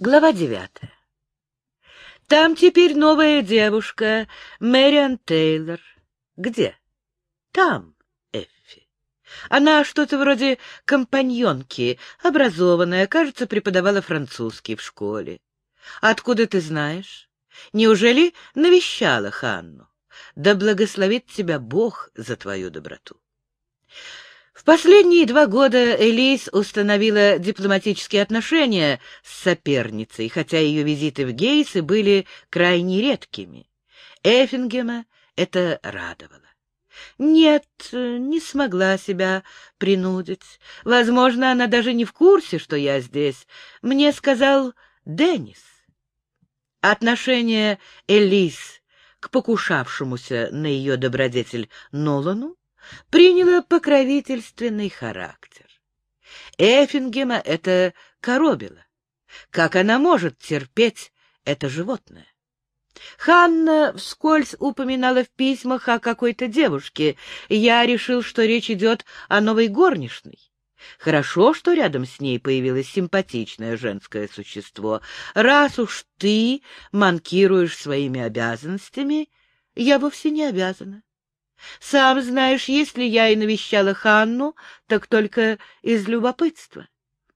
Глава девятая. Там теперь новая девушка, Мэриан Тейлор. Где? Там, Эффи. Она что-то вроде компаньонки, образованная, кажется, преподавала французский в школе. Откуда ты знаешь? Неужели навещала Ханну? Да благословит тебя Бог за твою доброту. В последние два года Элис установила дипломатические отношения с соперницей, хотя ее визиты в Гейсы были крайне редкими. Эффингема это радовало. Нет, не смогла себя принудить. Возможно, она даже не в курсе, что я здесь. Мне сказал Деннис. Отношение Элис к покушавшемуся на ее добродетель Нолану приняло покровительственный характер. Эффингема это коробило. Как она может терпеть это животное? Ханна вскользь упоминала в письмах о какой-то девушке. Я решил, что речь идет о новой горничной. Хорошо, что рядом с ней появилось симпатичное женское существо. Раз уж ты манкируешь своими обязанностями, я вовсе не обязана. Сам знаешь, если я и навещала Ханну, так только из любопытства.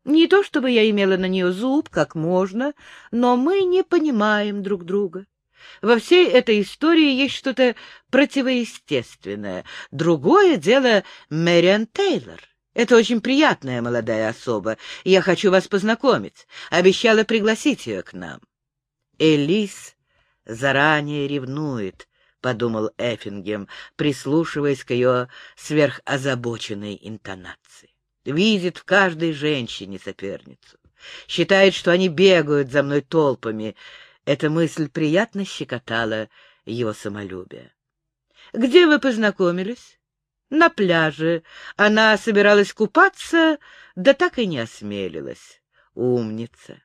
Не то чтобы я имела на нее зуб, как можно, но мы не понимаем друг друга. Во всей этой истории есть что-то противоестественное. Другое дело Мэриан Тейлор. Это очень приятная молодая особа. Я хочу вас познакомить. Обещала пригласить ее к нам. Элис заранее ревнует — подумал Эффингем, прислушиваясь к ее сверхозабоченной интонации. Видит в каждой женщине соперницу. Считает, что они бегают за мной толпами. Эта мысль приятно щекотала его самолюбие. — Где вы познакомились? — На пляже. Она собиралась купаться, да так и не осмелилась. Умница.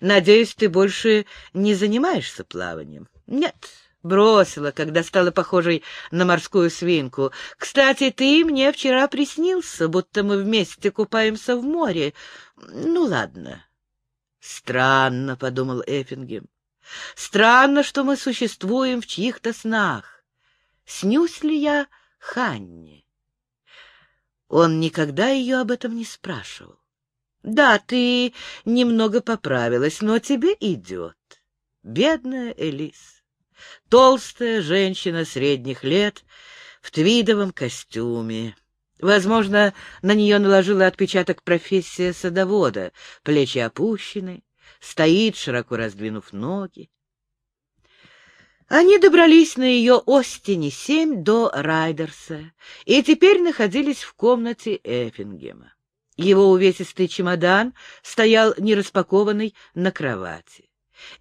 Надеюсь, ты больше не занимаешься плаванием? — Нет, Бросила, когда стала похожей на морскую свинку. Кстати, ты мне вчера приснился, будто мы вместе купаемся в море. Ну, ладно. Странно, — подумал Эффингем. Странно, что мы существуем в чьих-то снах. Снюсь ли я Ханне? Он никогда ее об этом не спрашивал. Да, ты немного поправилась, но тебе идет. Бедная Элис. Толстая женщина средних лет в твидовом костюме. Возможно, на нее наложила отпечаток профессия садовода. Плечи опущены, стоит, широко раздвинув ноги. Они добрались на ее Остине-7 до Райдерса и теперь находились в комнате Эффингема. Его увесистый чемодан стоял нераспакованный на кровати.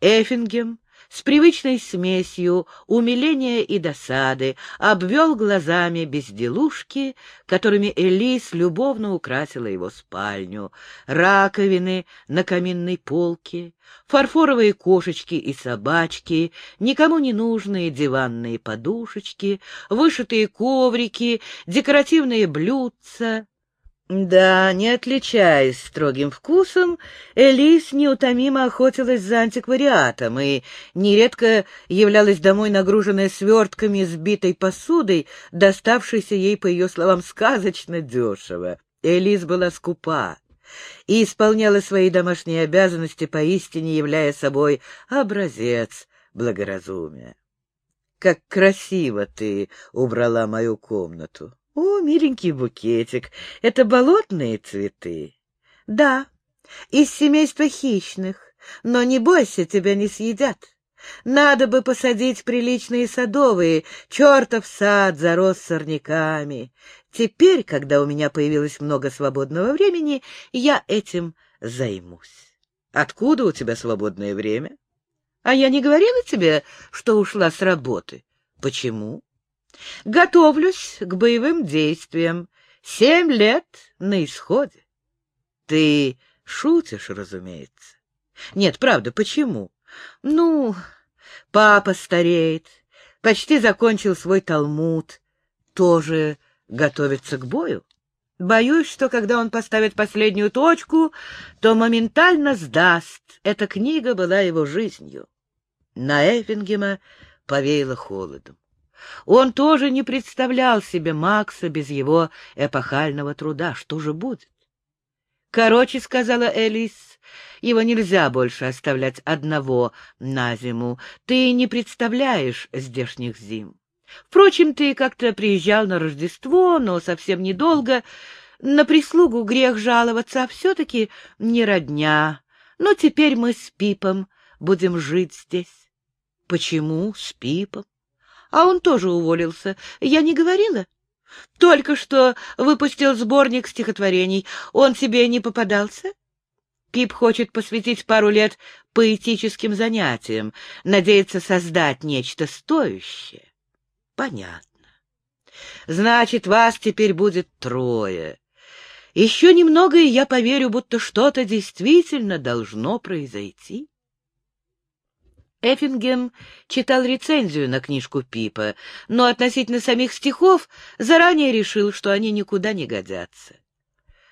Эффингем с привычной смесью умиления и досады обвел глазами безделушки, которыми Элис любовно украсила его спальню, раковины на каминной полке, фарфоровые кошечки и собачки, никому не нужные диванные подушечки, вышитые коврики, декоративные блюдца, да, не отличаясь строгим вкусом, Элис неутомимо охотилась за антиквариатом и нередко являлась домой нагруженная свертками сбитой посудой, доставшейся ей, по ее словам, сказочно дешево. Элис была скупа и исполняла свои домашние обязанности, поистине являя собой образец благоразумия. «Как красиво ты убрала мою комнату!» О, миленький букетик, это болотные цветы? Да, из семейства хищных, но не бойся, тебя не съедят. Надо бы посадить приличные садовые, чертов сад зарос сорняками. Теперь, когда у меня появилось много свободного времени, я этим займусь. Откуда у тебя свободное время? А я не говорила тебе, что ушла с работы? Почему? Готовлюсь к боевым действиям. Семь лет на исходе. Ты шутишь, разумеется. Нет, правда, почему? Ну, папа стареет, почти закончил свой талмуд, тоже готовится к бою. Боюсь, что когда он поставит последнюю точку, то моментально сдаст. Эта книга была его жизнью. На Эффингема повеяло холодом. Он тоже не представлял себе Макса без его эпохального труда. Что же будет? Короче, — сказала Элис, — его нельзя больше оставлять одного на зиму. Ты не представляешь здешних зим. Впрочем, ты как-то приезжал на Рождество, но совсем недолго. На прислугу грех жаловаться, а все-таки не родня. Но теперь мы с Пипом будем жить здесь. Почему с Пипом? А он тоже уволился. Я не говорила? Только что выпустил сборник стихотворений. Он тебе не попадался? Пип хочет посвятить пару лет поэтическим занятиям, надеется создать нечто стоящее. Понятно. Значит, вас теперь будет трое. Еще немного, и я поверю, будто что-то действительно должно произойти. Эффингем читал рецензию на книжку Пипа, но относительно самих стихов заранее решил, что они никуда не годятся.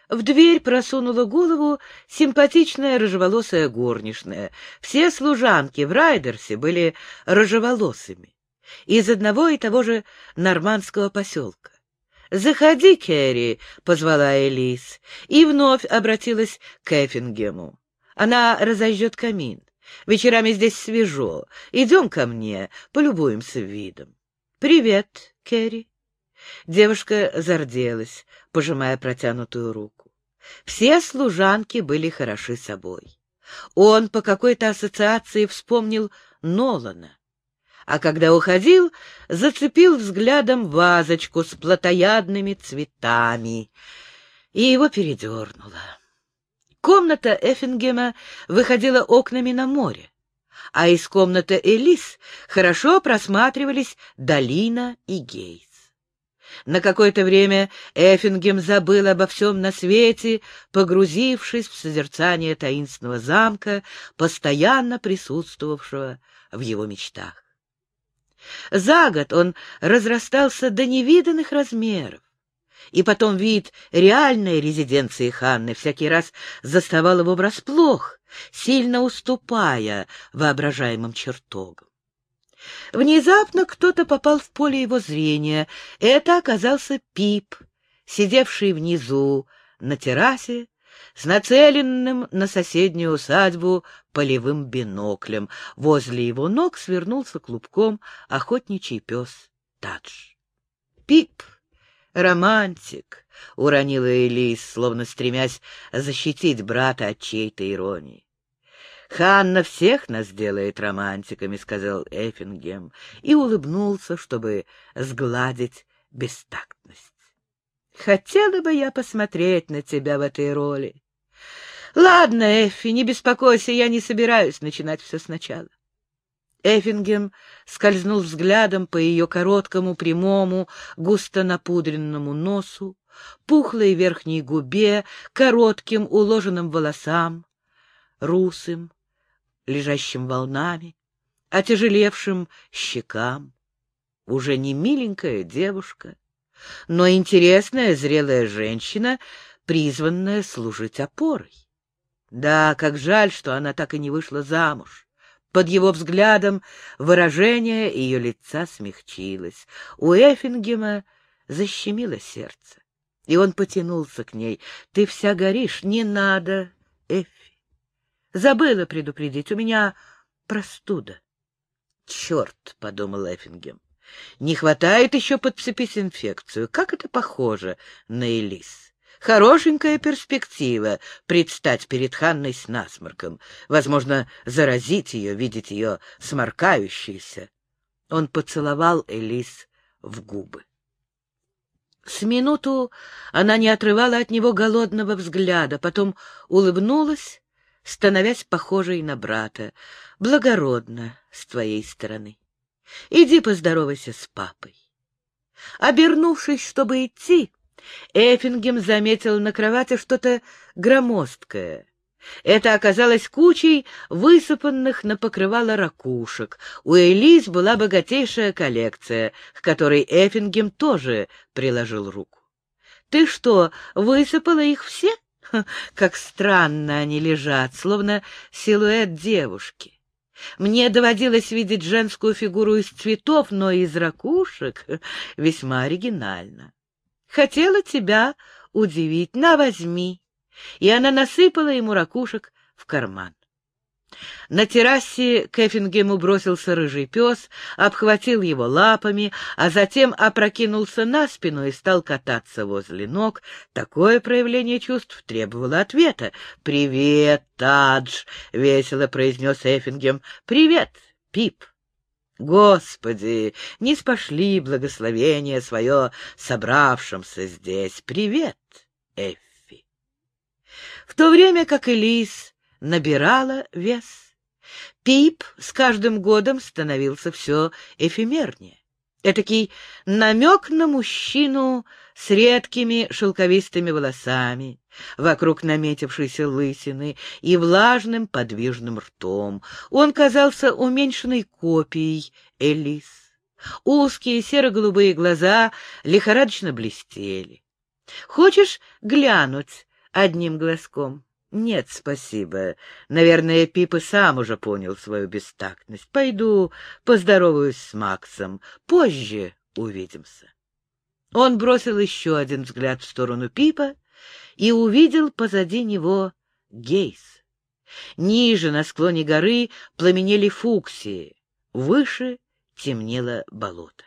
В дверь просунула голову симпатичная рыжеволосая горничная. Все служанки в Райдерсе были рыжеволосыми из одного и того же нормандского поселка. «Заходи, Керри», — позвала Элис, и вновь обратилась к Эффингему. «Она разожжет камин. Вечерами здесь свежо. Идем ко мне, полюбуемся видом». «Привет, Керри». Девушка зарделась, пожимая протянутую руку. Все служанки были хороши собой. Он по какой-то ассоциации вспомнил Нолана а когда уходил, зацепил взглядом вазочку с плотоядными цветами, и его передернуло. Комната Эффингема выходила окнами на море, а из комнаты Элис хорошо просматривались долина и Гейс. На какое-то время Эффингем забыл обо всем на свете, погрузившись в созерцание таинственного замка, постоянно присутствовавшего в его мечтах. За год он разрастался до невиданных размеров. И потом вид реальной резиденции Ханны всякий раз заставал его врасплох, сильно уступая воображаемым чертогам. Внезапно кто-то попал в поле его зрения. Это оказался Пип, сидевший внизу на террасе с нацеленным на соседнюю усадьбу полевым биноклем. Возле его ног свернулся клубком охотничий пес Тадж. «Пип! Романтик!» — уронила Элис, словно стремясь защитить брата от чьей-то иронии. «Ханна всех нас делает романтиками», — сказал Эффингем, и улыбнулся, чтобы сгладить бестактность. «Хотела бы я посмотреть на тебя в этой роли. Ладно, Эффи, не беспокойся, я не собираюсь начинать все сначала. Эффингем скользнул взглядом по ее короткому, прямому, густо напудренному носу, пухлой верхней губе, коротким уложенным волосам, русым, лежащим волнами, отяжелевшим щекам. Уже не миленькая девушка, но интересная зрелая женщина, призванная служить опорой. Да, как жаль, что она так и не вышла замуж. Под его взглядом выражение ее лица смягчилось. У Эффингема защемило сердце, и он потянулся к ней. — Ты вся горишь, не надо, Эффи. Забыла предупредить, у меня простуда. — Черт, — подумал Эффингем, — не хватает еще подцепить инфекцию. Как это похоже на Элис. Хорошенькая перспектива — предстать перед Ханной с насморком. Возможно, заразить ее, видеть ее сморкающейся. Он поцеловал Элис в губы. С минуту она не отрывала от него голодного взгляда, потом улыбнулась, становясь похожей на брата. Благородно с твоей стороны. Иди поздоровайся с папой. Обернувшись, чтобы идти, Эффингем заметил на кровати что-то громоздкое. Это оказалось кучей высыпанных на покрывало ракушек. У Элис была богатейшая коллекция, к которой Эффингем тоже приложил руку. Ты что, высыпала их все? Как странно они лежат, словно силуэт девушки. Мне доводилось видеть женскую фигуру из цветов, но из ракушек весьма оригинально. Хотела тебя удивить, на, возьми. И она насыпала ему ракушек в карман. На террасе к бросился рыжий пес, обхватил его лапами, а затем опрокинулся на спину и стал кататься возле ног. Такое проявление чувств требовало ответа. «Привет, Тадж!» — весело произнес Эффингем. «Привет, Пип!» Господи, не спошли благословение свое собравшимся здесь. Привет, Эффи. В то время как Элис набирала вес. Пип с каждым годом становился все эфемернее. Этакий намек на мужчину с редкими шелковистыми волосами, вокруг наметившейся лысины и влажным подвижным ртом. Он казался уменьшенной копией Элис. Узкие серо-голубые глаза лихорадочно блестели. «Хочешь глянуть одним глазком?» «Нет, спасибо. Наверное, Пип и сам уже понял свою бестактность. Пойду поздороваюсь с Максом. Позже увидимся». Он бросил еще один взгляд в сторону Пипа и увидел позади него Гейс. Ниже, на склоне горы, пламенели фуксии, выше темнело болото.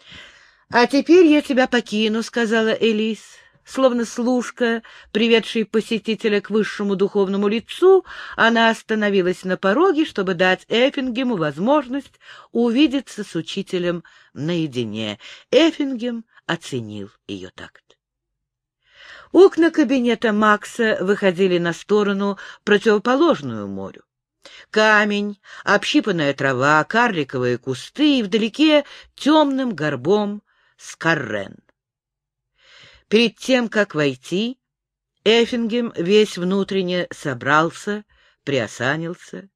— А теперь я тебя покину, — сказала Элис. Словно служка, приведший посетителя к высшему духовному лицу, она остановилась на пороге, чтобы дать Эффингему возможность увидеться с учителем наедине. Эффингем оценил ее такт. Окна кабинета Макса выходили на сторону, противоположную морю. Камень, общипанная трава, карликовые кусты и вдалеке темным горбом Скаррен. Перед тем, как войти, Эффингем весь внутренне собрался, приосанился.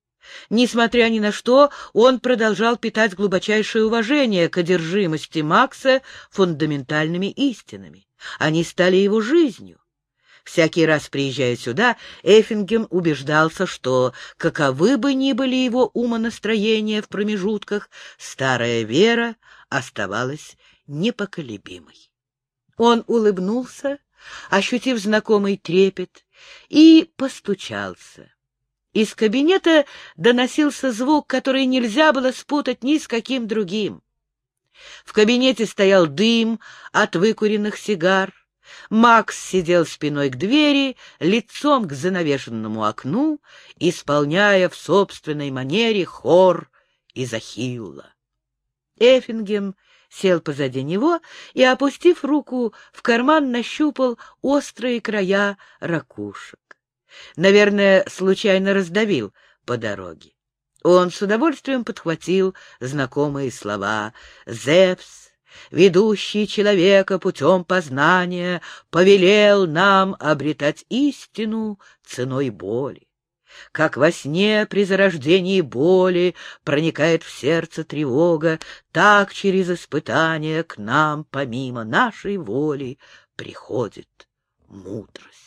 Несмотря ни на что, он продолжал питать глубочайшее уважение к одержимости Макса фундаментальными истинами. Они стали его жизнью. Всякий раз, приезжая сюда, Эффингем убеждался, что, каковы бы ни были его умонастроения в промежутках, старая вера оставалась непоколебимой. Он улыбнулся, ощутив знакомый трепет, и постучался. Из кабинета доносился звук, который нельзя было спутать ни с каким другим. В кабинете стоял дым от выкуренных сигар. Макс сидел спиной к двери, лицом к занавешенному окну, исполняя в собственной манере хор из Ахилла. Эффингем сел позади него и, опустив руку в карман, нащупал острые края ракушек. Наверное, случайно раздавил по дороге. Он с удовольствием подхватил знакомые слова «Зевс, ведущий человека путем познания, повелел нам обретать истину ценой боли. Как во сне при зарождении боли проникает в сердце тревога, так через испытания к нам, помимо нашей воли, приходит мудрость.